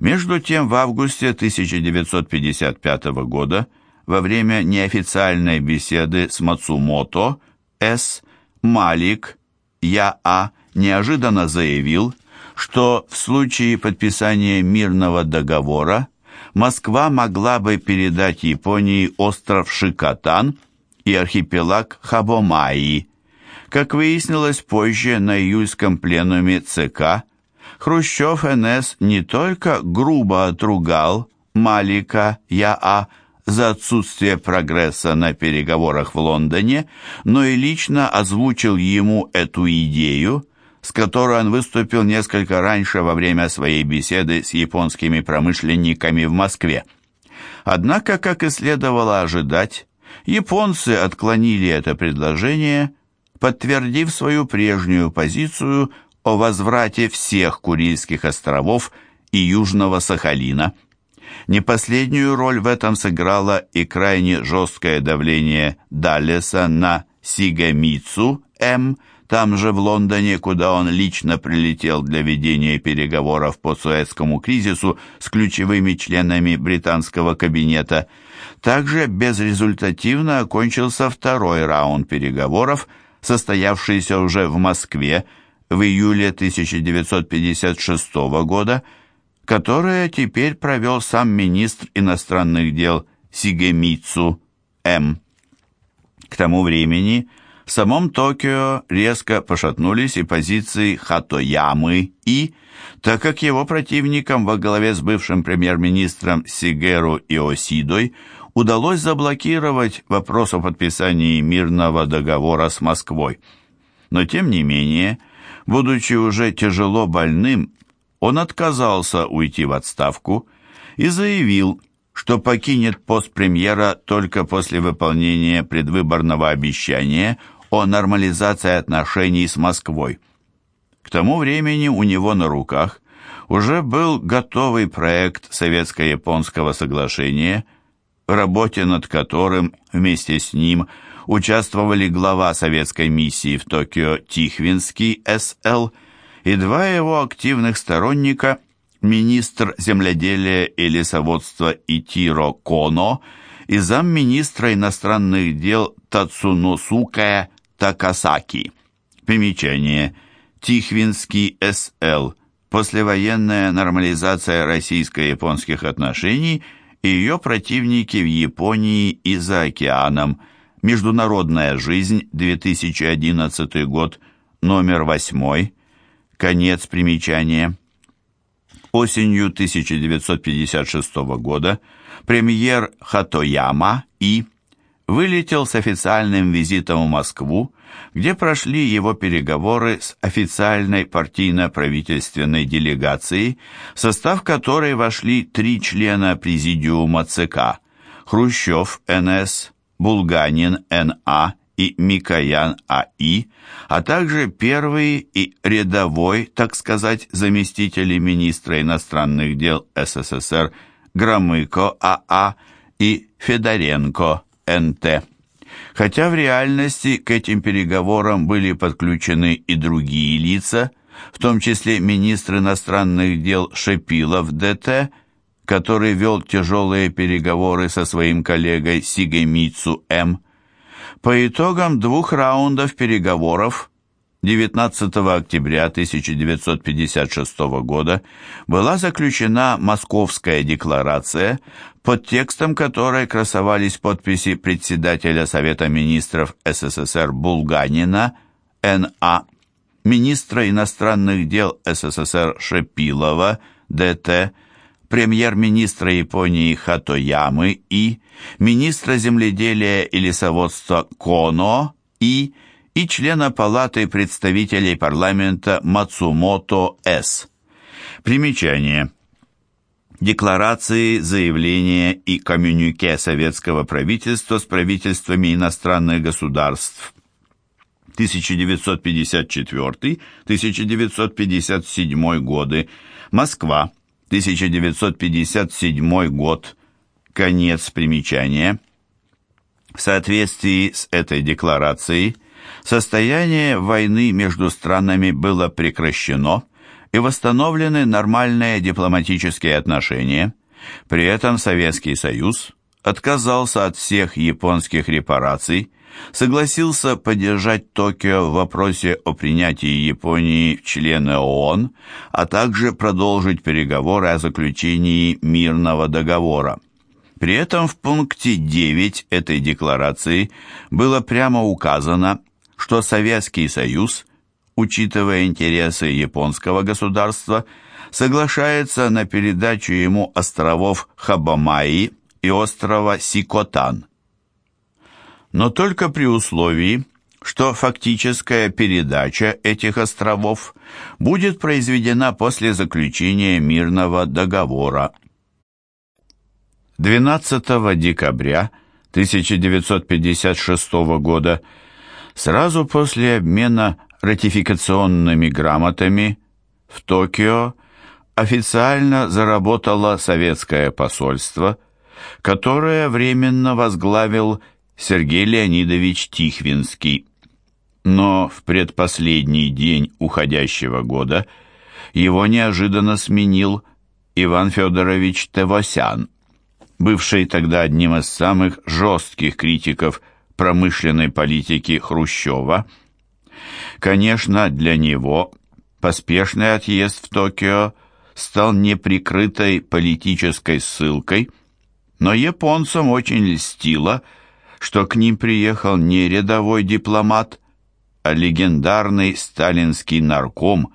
Между тем, в августе 1955 года, во время неофициальной беседы с Мацумото, С. Малик, Я.А. неожиданно заявил, что в случае подписания мирного договора Москва могла бы передать Японии остров Шикотан и архипелаг Хабомаи. Как выяснилось позже на июльском пленуме ЦК, Хрущев НС не только грубо отругал Малика Я.А. за отсутствие прогресса на переговорах в Лондоне, но и лично озвучил ему эту идею, с которой он выступил несколько раньше во время своей беседы с японскими промышленниками в Москве. Однако, как и следовало ожидать, японцы отклонили это предложение, подтвердив свою прежнюю позицию о возврате всех Курильских островов и Южного Сахалина. Не последнюю роль в этом сыграло и крайне жесткое давление Даллеса на Сигамицу М., там же в Лондоне, куда он лично прилетел для ведения переговоров по Суэцкому кризису с ключевыми членами британского кабинета. Также безрезультативно окончился второй раунд переговоров, состоявшийся уже в Москве, в июле 1956 года, которое теперь провел сам министр иностранных дел Сигемицу М. К тому времени в самом Токио резко пошатнулись и позиции Хатоямы И, так как его противникам во главе с бывшим премьер-министром Сигеру Иосидой удалось заблокировать вопрос о подписании мирного договора с Москвой. Но тем не менее, Будучи уже тяжело больным, он отказался уйти в отставку и заявил, что покинет пост премьера только после выполнения предвыборного обещания о нормализации отношений с Москвой. К тому времени у него на руках уже был готовый проект советско-японского соглашения, в работе над которым вместе с ним – участвовали глава советской миссии в Токио Тихвинский С.Л. и два его активных сторонника, министр земледелия и лесоводства Итиро Коно и замминистра иностранных дел Тацуносуке Такасаки. Примечание. Тихвинский С.Л. Послевоенная нормализация российско-японских отношений и ее противники в Японии и за океаном – Международная жизнь, 2011 год, номер 8, конец примечания. Осенью 1956 года премьер Хатояма И вылетел с официальным визитом в Москву, где прошли его переговоры с официальной партийно-правительственной делегацией, в состав которой вошли три члена президиума ЦК – Хрущев, НС, Булганин Н.А. и Микоян А.И., а также первый и рядовой, так сказать, заместители министра иностранных дел СССР Громыко А.А. и Федоренко Н.Т. Хотя в реальности к этим переговорам были подключены и другие лица, в том числе министр иностранных дел Шепилов Д.Т., который вел тяжелые переговоры со своим коллегой Сигемицу М. По итогам двух раундов переговоров 19 октября 1956 года была заключена Московская декларация, под текстом которой красовались подписи председателя Совета министров СССР Булганина Н.А., министра иностранных дел СССР Шепилова Д.Т., премьер-министра Японии Хатоямы и министра земледелия и лесоводства Коно и и члена Палаты представителей парламента Мацумото С. Примечание. Декларации, заявления и коммюнике советского правительства с правительствами иностранных государств 1954-1957 годы. Москва. 1957 год. Конец примечания. В соответствии с этой декларацией состояние войны между странами было прекращено, и восстановлены нормальные дипломатические отношения. При этом Советский Союз отказался от всех японских репараций, согласился поддержать Токио в вопросе о принятии Японии в члены ООН, а также продолжить переговоры о заключении мирного договора. При этом в пункте 9 этой декларации было прямо указано, что Советский Союз, учитывая интересы японского государства, соглашается на передачу ему островов Хабамаи и острова Сикотан. Но только при условии, что фактическая передача этих островов будет произведена после заключения мирного договора. 12 декабря 1956 года, сразу после обмена ратификационными грамотами в Токио официально заработало советское посольство, которое временно возглавил Сергей Леонидович Тихвинский. Но в предпоследний день уходящего года его неожиданно сменил Иван Федорович Тевосян, бывший тогда одним из самых жестких критиков промышленной политики Хрущева. Конечно, для него поспешный отъезд в Токио стал неприкрытой политической ссылкой, но японцам очень льстило, что к ним приехал не рядовой дипломат, а легендарный сталинский нарком,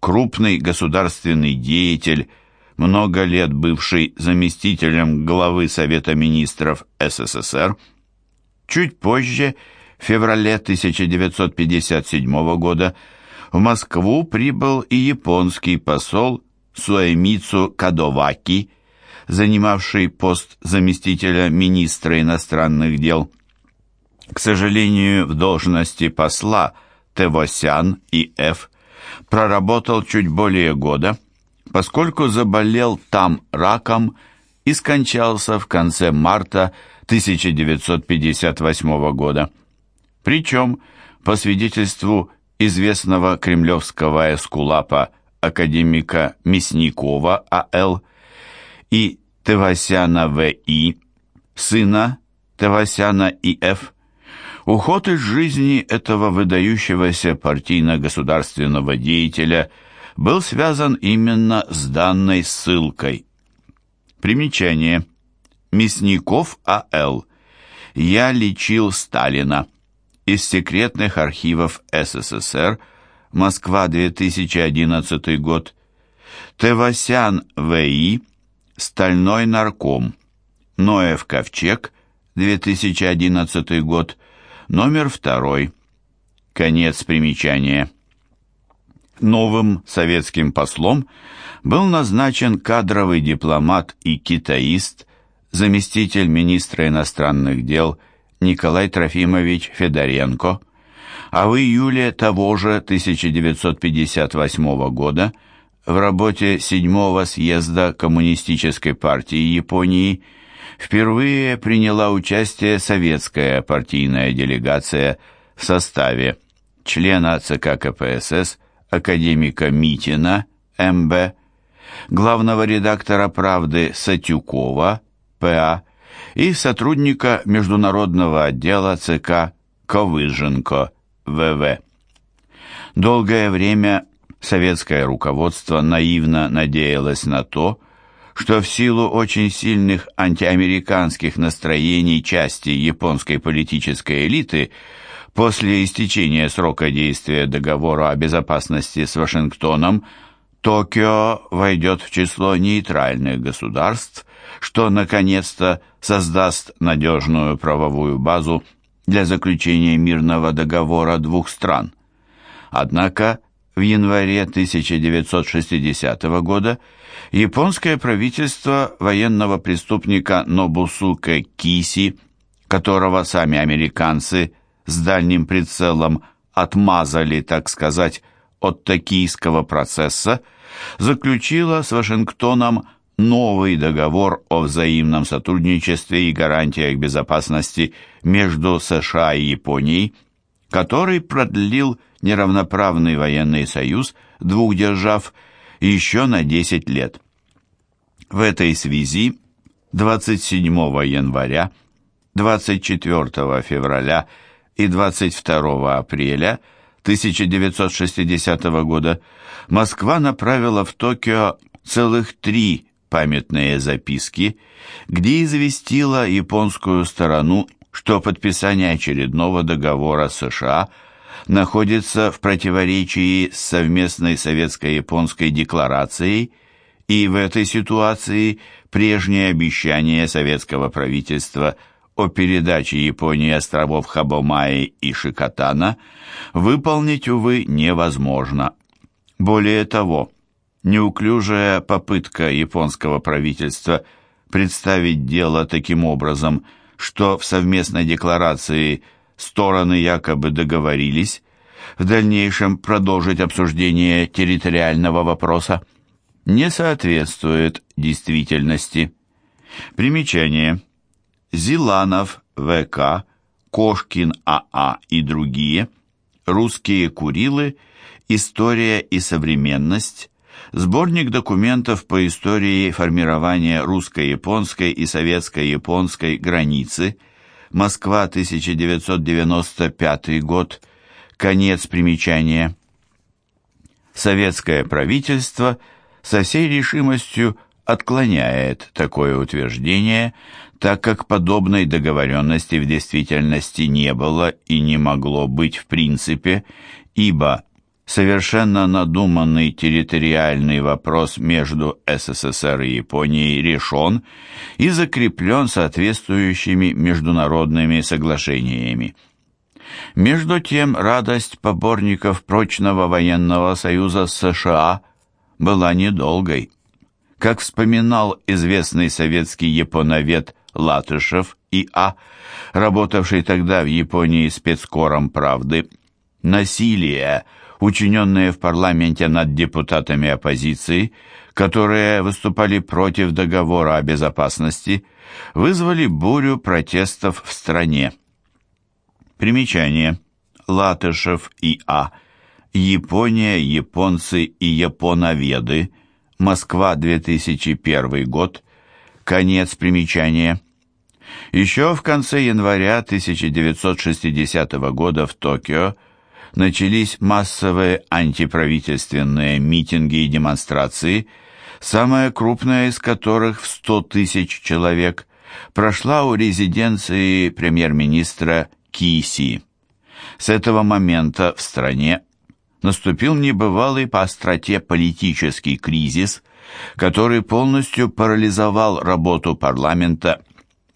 крупный государственный деятель, много лет бывший заместителем главы Совета министров СССР. Чуть позже, в феврале 1957 года, в Москву прибыл и японский посол Суэмицу Кадоваки, занимавший пост заместителя министра иностранных дел. К сожалению, в должности посла Тевосян и Ф. проработал чуть более года – поскольку заболел там раком и скончался в конце марта 1958 года. Причем, по свидетельству известного кремлевского эскулапа академика Мясникова А.Л. и Тевасяна В.И., сына Тевасяна И.Ф., уход из жизни этого выдающегося партийно-государственного деятеля – был связан именно с данной ссылкой. Примечание. Мясников А.Л. «Я лечил Сталина» из секретных архивов СССР, Москва, 2011 год, Тевасян В.И., Стальной нарком, Ноев Ковчег, 2011 год, номер второй. Конец примечания. Новым советским послом был назначен кадровый дипломат и китаист, заместитель министра иностранных дел Николай Трофимович Федоренко, а в июле того же 1958 года в работе седьмого съезда Коммунистической партии Японии впервые приняла участие советская партийная делегация в составе члена ЦК КПСС академика Митина, МБ, главного редактора «Правды» Сатюкова, ПА, и сотрудника международного отдела ЦК Ковыженко, ВВ. Долгое время советское руководство наивно надеялось на то, что в силу очень сильных антиамериканских настроений части японской политической элиты – После истечения срока действия договора о безопасности с Вашингтоном Токио войдет в число нейтральных государств, что наконец-то создаст надежную правовую базу для заключения мирного договора двух стран. Однако в январе 1960 года японское правительство военного преступника Нобусуке Киси, которого сами американцы с дальним прицелом отмазали, так сказать, от токийского процесса, заключила с Вашингтоном новый договор о взаимном сотрудничестве и гарантиях безопасности между США и Японией, который продлил неравноправный военный союз двух держав еще на 10 лет. В этой связи 27 января, 24 февраля и 22 апреля 1960 года Москва направила в Токио целых три памятные записки, где известила японскую сторону, что подписание очередного договора США находится в противоречии с совместной советско-японской декларацией, и в этой ситуации прежнее обещание советского правительства о передаче Японии островов Хабомаи и Шикотана выполнить, увы, невозможно. Более того, неуклюжая попытка японского правительства представить дело таким образом, что в совместной декларации стороны якобы договорились в дальнейшем продолжить обсуждение территориального вопроса, не соответствует действительности. Примечание. Зиланов, ВК, Кошкин АА и другие, русские Курилы, история и современность, сборник документов по истории формирования русско-японской и советско-японской границы, Москва, 1995 год, конец примечания. Советское правительство – со всей решимостью отклоняет такое утверждение, так как подобной договоренности в действительности не было и не могло быть в принципе, ибо совершенно надуманный территориальный вопрос между СССР и Японией решен и закреплен соответствующими международными соглашениями. Между тем, радость поборников прочного военного союза США – была недолгой. Как вспоминал известный советский японовед Латышев И.А., работавший тогда в Японии спецкором «Правды», насилие, учиненное в парламенте над депутатами оппозиции, которые выступали против договора о безопасности, вызвали бурю протестов в стране. Примечание. Латышев И.А. Япония, японцы и японоведы. Москва, 2001 год. Конец примечания. Еще в конце января 1960 года в Токио начались массовые антиправительственные митинги и демонстрации, самая крупная из которых в 100 тысяч человек прошла у резиденции премьер-министра Киси. С этого момента в стране наступил небывалый по остроте политический кризис, который полностью парализовал работу парламента,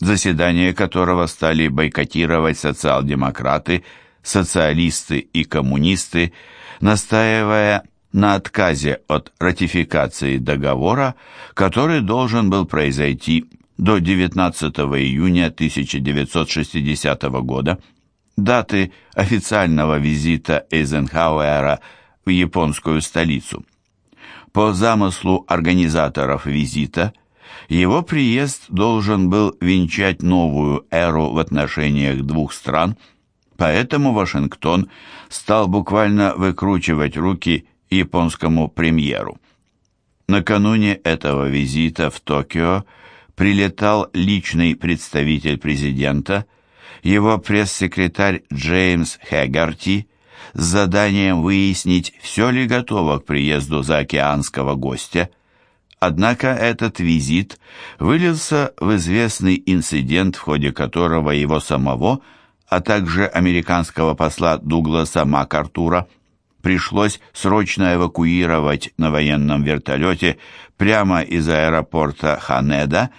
заседания которого стали бойкотировать социал-демократы, социалисты и коммунисты, настаивая на отказе от ратификации договора, который должен был произойти до 19 июня 1960 года даты официального визита Эйзенхауэра в японскую столицу. По замыслу организаторов визита, его приезд должен был венчать новую эру в отношениях двух стран, поэтому Вашингтон стал буквально выкручивать руки японскому премьеру. Накануне этого визита в Токио прилетал личный представитель президента – его пресс-секретарь Джеймс Хэггарти с заданием выяснить, все ли готово к приезду заокеанского гостя. Однако этот визит вылился в известный инцидент, в ходе которого его самого, а также американского посла Дугласа МакАртура пришлось срочно эвакуировать на военном вертолете прямо из аэропорта Ханеда,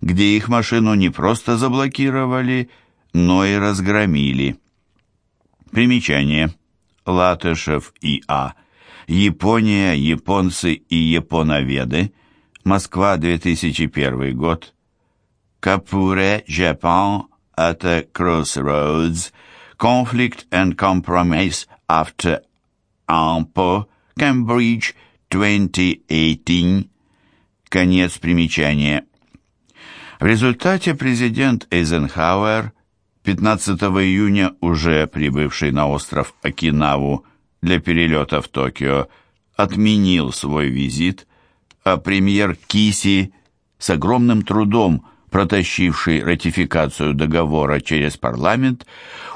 где их машину не просто заблокировали, но и разгромили. Примечание. Латышев И.А. Япония, японцы и японоведы. Москва, 2001 год. Капуре, Japan at a crossroads. Conflict and compromise after Ampo, Cambridge, 2018. Конец примечания. В результате президент Эйзенхауэр 15 июня, уже прибывший на остров Окинаву для перелета в Токио, отменил свой визит, а премьер Киси с огромным трудом протащивший ратификацию договора через парламент,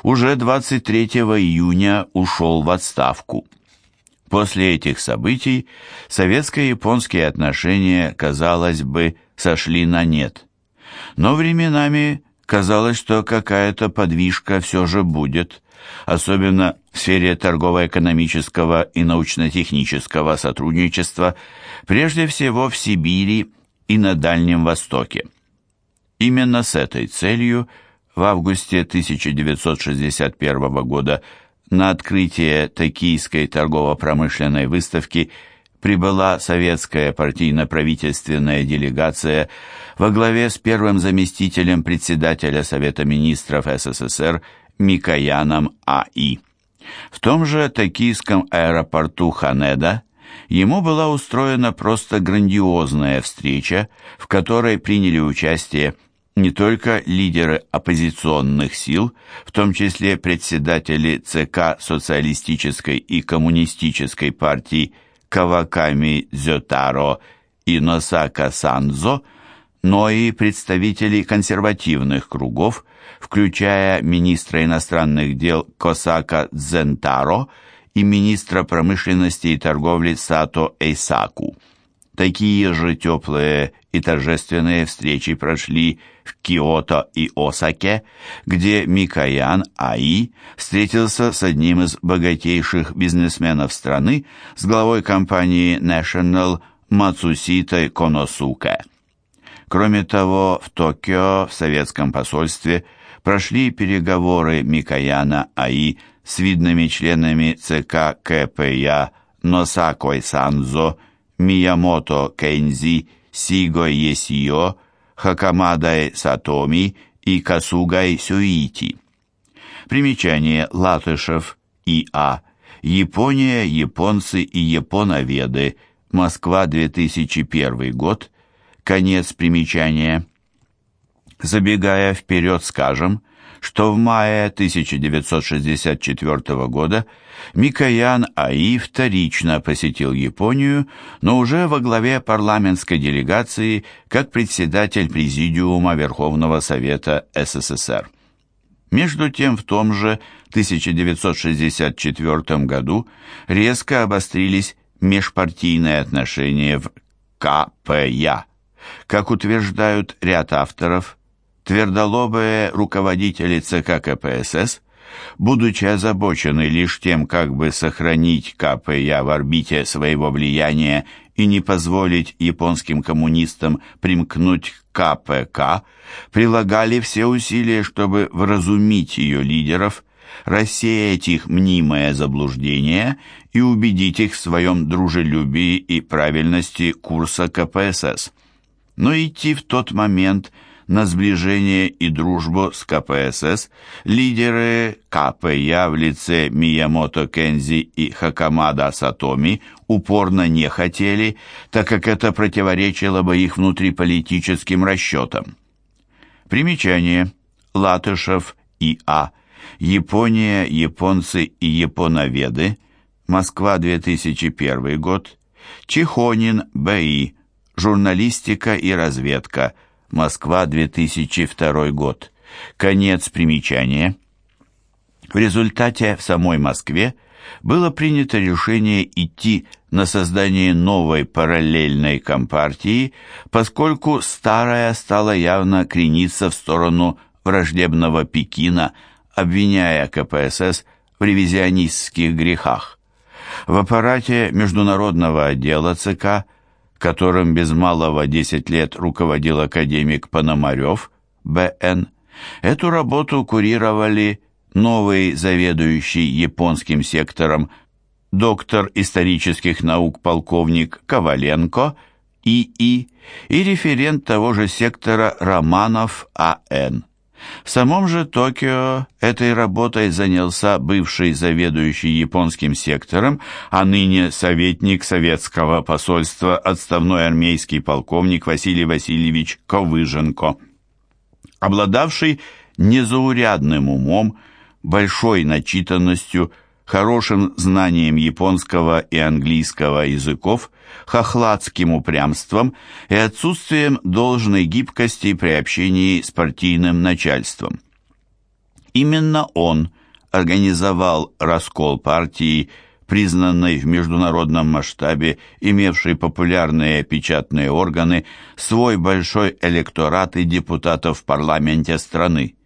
уже 23 июня ушел в отставку. После этих событий советско-японские отношения, казалось бы, сошли на нет. Но временами казалось, что какая-то подвижка все же будет, особенно в сфере торгово-экономического и научно-технического сотрудничества, прежде всего в Сибири и на Дальнем Востоке. Именно с этой целью в августе 1961 года на открытие Токийской торгово-промышленной выставки прибыла советская партийно-правительственная делегация во главе с первым заместителем председателя Совета министров СССР Микояном А.И. В том же токийском аэропорту Ханеда ему была устроена просто грандиозная встреча, в которой приняли участие не только лидеры оппозиционных сил, в том числе председатели ЦК Социалистической и Коммунистической партий Каваками Зётаро и Носака Санзо, но и представители консервативных кругов, включая министра иностранных дел Косака Дзентаро и министра промышленности и торговли Сато Эйсаку. Такие же теплые и торжественные встречи прошли в Киото и Осаке, где Микоян Аи встретился с одним из богатейших бизнесменов страны, с главой компании National Мацуситой Коносуке. Кроме того, в Токио в советском посольстве прошли переговоры Микояна Аи с видными членами ЦК КПЯ Носакой Санзо, Миямото Кэнзи, Сиго Есио, Хакамадой Сатоми и Касугай Сюити. Примечание Латышев И.А. Япония, японцы и японоведы. Москва, 2001 год. Конец примечания. Забегая вперед, скажем, что в мае 1964 года Микоян Аи вторично посетил Японию, но уже во главе парламентской делегации как председатель Президиума Верховного Совета СССР. Между тем, в том же 1964 году резко обострились межпартийные отношения в КПЯ. Как утверждают ряд авторов, Твердолобые руководители ЦК КПСС, будучи озабочены лишь тем, как бы сохранить КПЯ в орбите своего влияния и не позволить японским коммунистам примкнуть к КПК, прилагали все усилия, чтобы вразумить ее лидеров, рассеять их мнимое заблуждение и убедить их в своем дружелюбии и правильности курса КПСС. Но идти в тот момент – на сближение и дружбу с КПСС лидеры КПЯ в лице Миямото Кензи и Хакамада Сатоми упорно не хотели, так как это противоречило бы их внутриполитическим расчетам. Примечание. Латышев И.А. Япония, японцы и японоведы. Москва, 2001 год. Чихонин Б.И. Журналистика и разведка. Москва, 2002 год. Конец примечания. В результате в самой Москве было принято решение идти на создание новой параллельной компартии, поскольку старая стала явно крениться в сторону враждебного Пекина, обвиняя КПСС в ревизионистских грехах. В аппарате международного отдела ЦК – которым без малого 10 лет руководил академик Пономарев, Б.Н., эту работу курировали новый заведующий японским сектором доктор исторических наук полковник Коваленко И.И. и референт того же сектора Романов А.Н. В самом же Токио этой работой занялся бывший заведующий японским сектором, а ныне советник советского посольства отставной армейский полковник Василий Васильевич Ковыженко. Обладавший незаурядным умом, большой начитанностью, хорошим знанием японского и английского языков, хохладским упрямством и отсутствием должной гибкости при общении с партийным начальством. Именно он организовал раскол партии, признанной в международном масштабе, имевшей популярные печатные органы, свой большой электорат и депутатов в парламенте страны.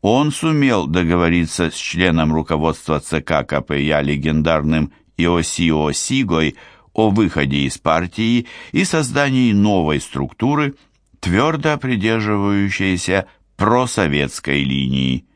Он сумел договориться с членом руководства ЦК КПЯ легендарным Иосио Сигой о выходе из партии и создании новой структуры, твердо придерживающейся просоветской линии.